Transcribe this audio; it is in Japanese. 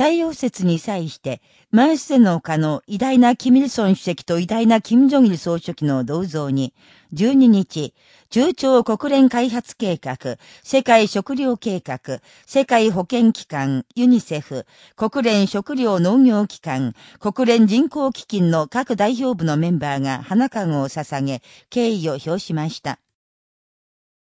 太陽節に際して、マースの丘の偉大なキミルソン主席と偉大なキム・ジョギル総書記の銅像に、12日、中朝国連開発計画、世界食糧計画、世界保健機関、ユニセフ、国連食糧農業機関、国連人口基金の各代表部のメンバーが花籠を捧げ、敬意を表しました。